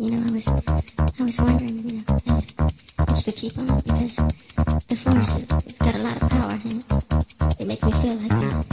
you know, I was, I was wondering, you know, if, if you keep on because the force has got a lot of power and it, it makes me feel like. Uh,